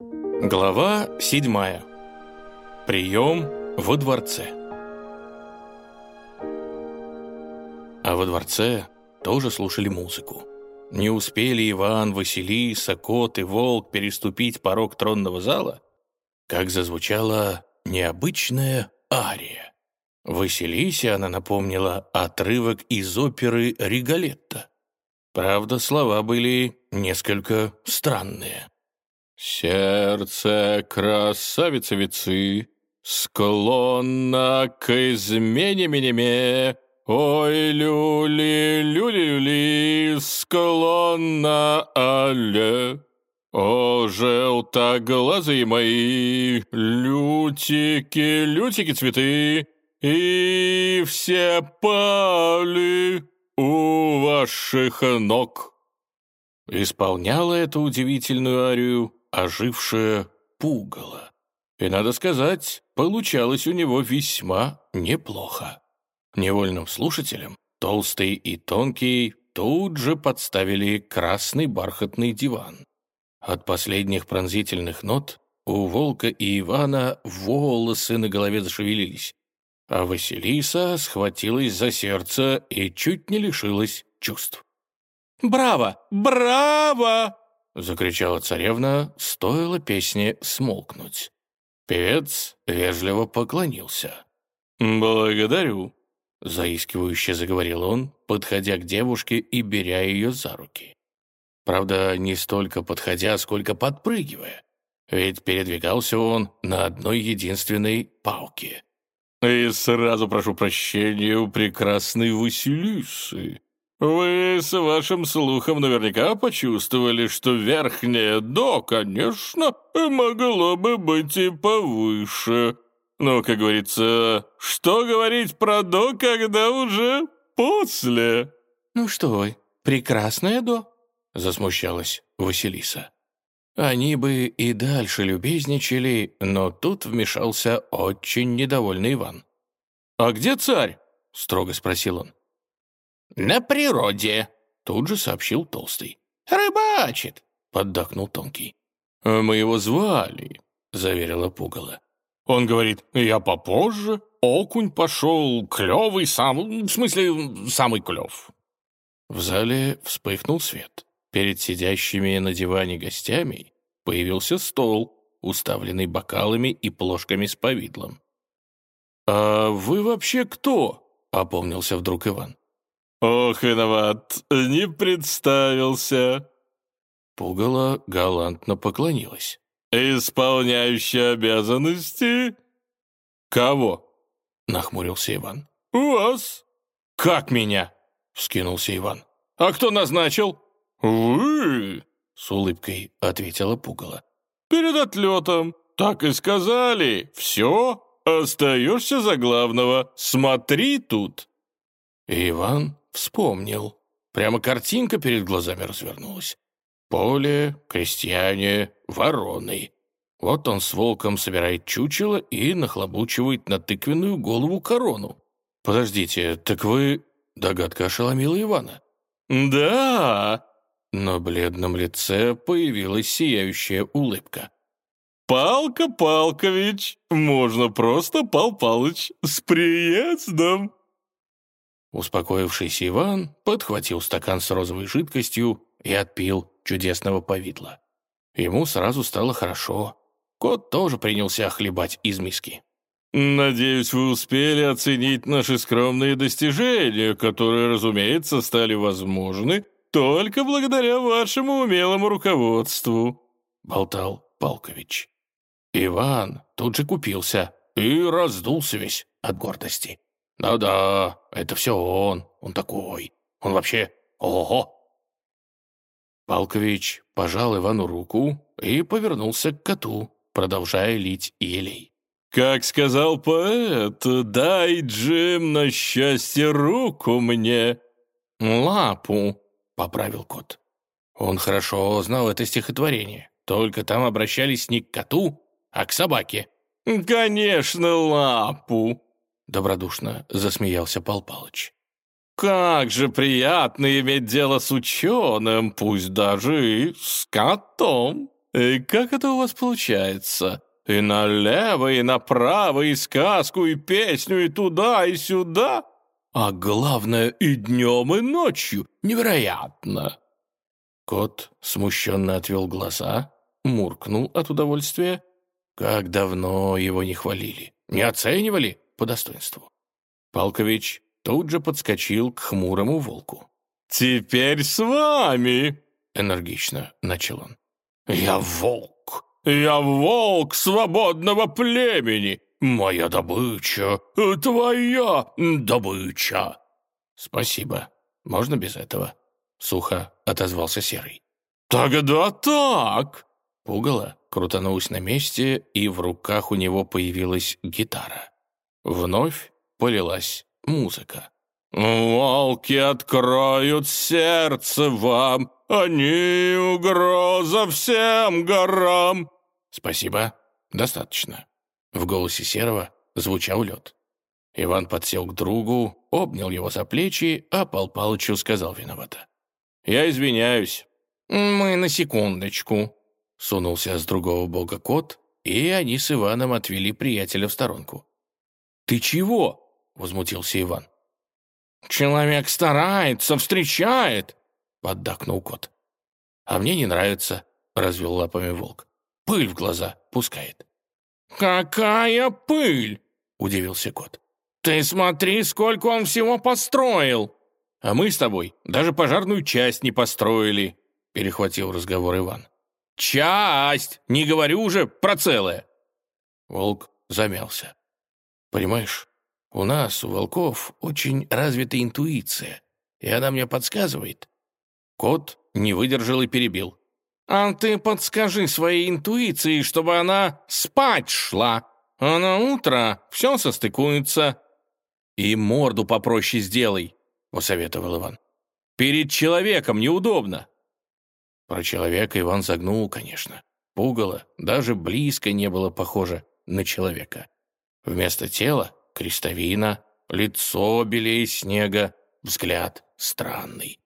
Глава седьмая. Прием во дворце. А во дворце тоже слушали музыку. Не успели Иван, Василиса, Кот и Волк переступить порог тронного зала, как зазвучала необычная ария. Василисе она напомнила отрывок из оперы «Риголетто». Правда, слова были несколько странные. «Сердце красавицы склонно к измене минеме, ой, люли, люли, люли, склонно але». «О, желтоглазые мои, лютики, лютики цветы, и все пали у ваших ног!» Исполняла эту удивительную арию ожившее пугало. И, надо сказать, получалось у него весьма неплохо. Невольным слушателям толстый и тонкий тут же подставили красный бархатный диван. От последних пронзительных нот у Волка и Ивана волосы на голове зашевелились, а Василиса схватилась за сердце и чуть не лишилась чувств. «Браво! Браво!» — закричала царевна, стоило песне смолкнуть. Певец вежливо поклонился. «Благодарю», — заискивающе заговорил он, подходя к девушке и беря ее за руки. Правда, не столько подходя, сколько подпрыгивая, ведь передвигался он на одной единственной палке. «И сразу прошу прощения у прекрасной Василисы», вы с вашим слухом наверняка почувствовали, что верхнее «до», конечно, могло бы быть и повыше. Но, как говорится, что говорить про «до», когда уже после? «Ну что вы, прекрасное «до», — засмущалась Василиса. Они бы и дальше любезничали, но тут вмешался очень недовольный Иван. «А где царь?» — строго спросил он. «На природе», — тут же сообщил Толстый. «Рыбачит», — поддакнул Тонкий. «А «Мы его звали», — заверила Пугало. «Он говорит, я попозже, окунь пошел, клевый сам, в смысле, самый клев». В зале вспыхнул свет. Перед сидящими на диване гостями появился стол, уставленный бокалами и плошками с повидлом. «А вы вообще кто?» — опомнился вдруг Иван. «Ох, виноват, не представился!» Пугало галантно поклонилась. «Исполняющий обязанности?» «Кого?» — нахмурился Иван. «Вас». «Как меня?» — вскинулся Иван. «А кто назначил?» «Вы!» — с улыбкой ответила Пугало. «Перед отлетом. Так и сказали. Все, остаешься за главного. Смотри тут». Иван Вспомнил. Прямо картинка перед глазами развернулась. Поле, крестьяне, вороны. Вот он с волком собирает чучело и нахлобучивает на тыквенную голову корону. «Подождите, так вы...» Догадка ошеломила Ивана. «Да!» На бледном лице появилась сияющая улыбка. «Палка Палкович! Можно просто Пал Палыч! С приездом!» Успокоившийся Иван подхватил стакан с розовой жидкостью и отпил чудесного повидла. Ему сразу стало хорошо. Кот тоже принялся хлебать из миски. «Надеюсь, вы успели оценить наши скромные достижения, которые, разумеется, стали возможны только благодаря вашему умелому руководству», — болтал Палкович. Иван тут же купился и раздулся весь от гордости. «Да-да, это все он, он такой, он вообще ого!» Палкович пожал Ивану руку и повернулся к коту, продолжая лить елей. «Как сказал поэт, дай, Джим, на счастье руку мне!» «Лапу», — поправил кот. Он хорошо знал это стихотворение, только там обращались не к коту, а к собаке. «Конечно, лапу!» — добродушно засмеялся Пал Палыч. «Как же приятно иметь дело с ученым, пусть даже и с котом. И как это у вас получается? И налево, и направо, и сказку, и песню, и туда, и сюда. А главное, и днем, и ночью. Невероятно!» Кот смущенно отвел глаза, муркнул от удовольствия. Как давно его не хвалили, не оценивали по достоинству. Палкович тут же подскочил к хмурому волку. «Теперь с вами!» — энергично начал он. «Я волк! Я волк свободного племени! Моя добыча! Твоя добыча!» «Спасибо. Можно без этого?» — сухо отозвался Серый. «Тогда так!» Пугало крутанулось на месте, и в руках у него появилась гитара. Вновь полилась музыка. «Волки откроют сердце вам, они угроза всем горам!» «Спасибо, достаточно». В голосе Серого звучал лед. Иван подсел к другу, обнял его за плечи, а Пал Палычу сказал виновато. «Я извиняюсь». «Мы на секундочку», — сунулся с другого бога кот, и они с Иваном отвели приятеля в сторонку. «Ты чего?» — возмутился Иван. «Человек старается, встречает!» — поддакнул кот. «А мне не нравится», — развел лапами волк. «Пыль в глаза пускает». «Какая пыль!» — удивился кот. «Ты смотри, сколько он всего построил!» «А мы с тобой даже пожарную часть не построили», — перехватил разговор Иван. «Часть! Не говорю уже про целое!» Волк замялся. «Понимаешь, у нас, у волков, очень развита интуиция, и она мне подсказывает». Кот не выдержал и перебил. «А ты подскажи своей интуиции, чтобы она спать шла, а на утро все состыкуется». «И морду попроще сделай», — посоветовал Иван. «Перед человеком неудобно». Про человека Иван загнул, конечно. Пугало даже близко не было похоже на человека. Вместо тела — крестовина, лицо белее снега, взгляд странный.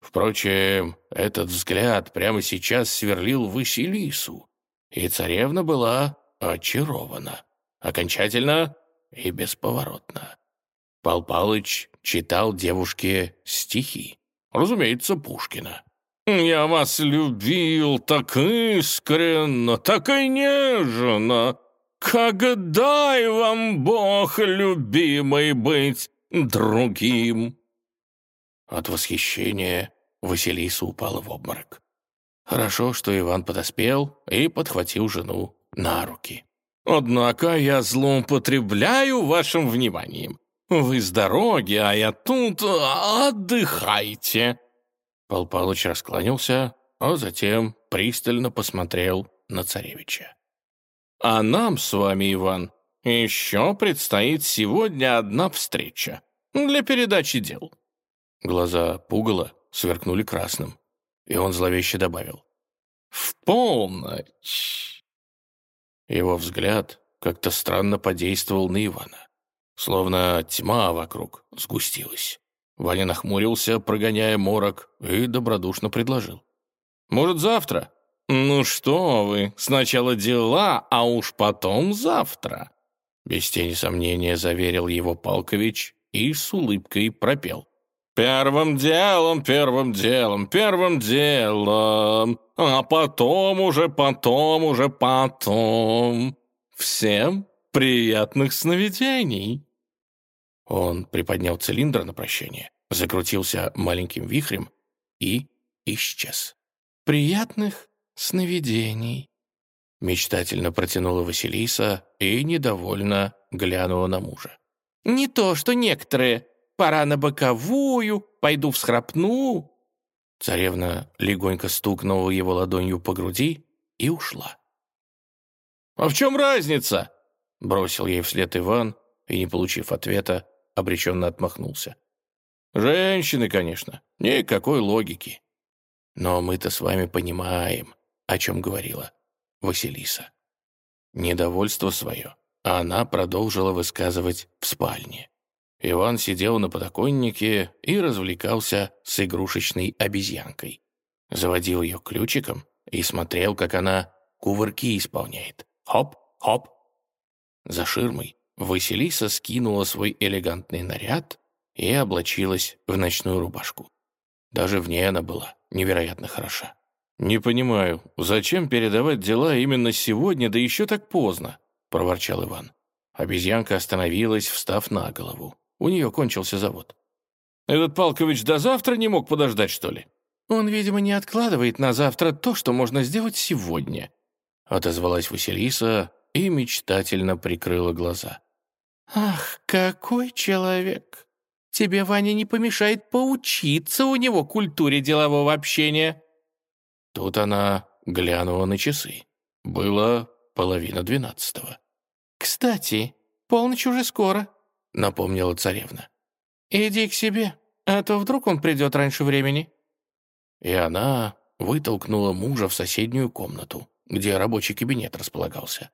Впрочем, этот взгляд прямо сейчас сверлил Василису, и царевна была очарована. Окончательно и бесповоротно. Пал Палыч читал девушке стихи. Разумеется, Пушкина. «Я вас любил так искренно, так и нежно. Как дай вам Бог, любимый, быть другим!» От восхищения Василиса упала в обморок. Хорошо, что Иван подоспел и подхватил жену на руки. «Однако я злоупотребляю вашим вниманием. Вы с дороги, а я тут отдыхайте!» Пал Палыч раскланялся, а затем пристально посмотрел на царевича. «А нам с вами, Иван, еще предстоит сегодня одна встреча для передачи дел». Глаза пугала сверкнули красным, и он зловеще добавил. «В полночь!» Его взгляд как-то странно подействовал на Ивана. Словно тьма вокруг сгустилась. Ваня нахмурился, прогоняя морок, и добродушно предложил. «Может, завтра?» «Ну что вы, сначала дела, а уж потом завтра!» Без тени сомнения заверил его Палкович и с улыбкой пропел. Первым делом, первым делом, первым делом, а потом уже, потом уже, потом. Всем приятных сновидений!» Он приподнял цилиндр на прощание, закрутился маленьким вихрем и исчез. «Приятных сновидений!» Мечтательно протянула Василиса и недовольно глянула на мужа. «Не то, что некоторые Пора на боковую, пойду всхрапну». Царевна легонько стукнула его ладонью по груди и ушла. «А в чем разница?» — бросил ей вслед Иван и, не получив ответа, обреченно отмахнулся. «Женщины, конечно, никакой логики. Но мы-то с вами понимаем, о чем говорила Василиса. Недовольство свое она продолжила высказывать в спальне. Иван сидел на подоконнике и развлекался с игрушечной обезьянкой. Заводил ее ключиком и смотрел, как она кувырки исполняет. Хоп, хоп. За ширмой Василиса скинула свой элегантный наряд и облачилась в ночную рубашку. Даже в ней она была невероятно хороша. «Не понимаю, зачем передавать дела именно сегодня, да еще так поздно?» — проворчал Иван. Обезьянка остановилась, встав на голову. У нее кончился завод. «Этот Палкович до завтра не мог подождать, что ли?» «Он, видимо, не откладывает на завтра то, что можно сделать сегодня», — отозвалась Василиса и мечтательно прикрыла глаза. «Ах, какой человек! Тебе, Ваня, не помешает поучиться у него культуре делового общения». Тут она глянула на часы. Было половина двенадцатого. «Кстати, полночь уже скоро», — напомнила царевна. «Иди к себе, а то вдруг он придет раньше времени». И она вытолкнула мужа в соседнюю комнату, где рабочий кабинет располагался.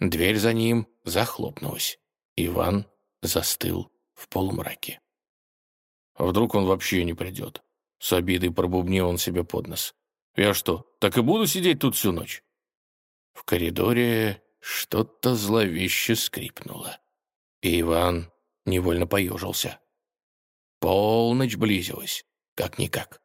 Дверь за ним захлопнулась. Иван застыл в полумраке. Вдруг он вообще не придет? С обидой пробубнил он себе под нос. Я что, так и буду сидеть тут всю ночь? В коридоре что-то зловеще скрипнуло. И Иван невольно поежился. Полночь близилась, как-никак.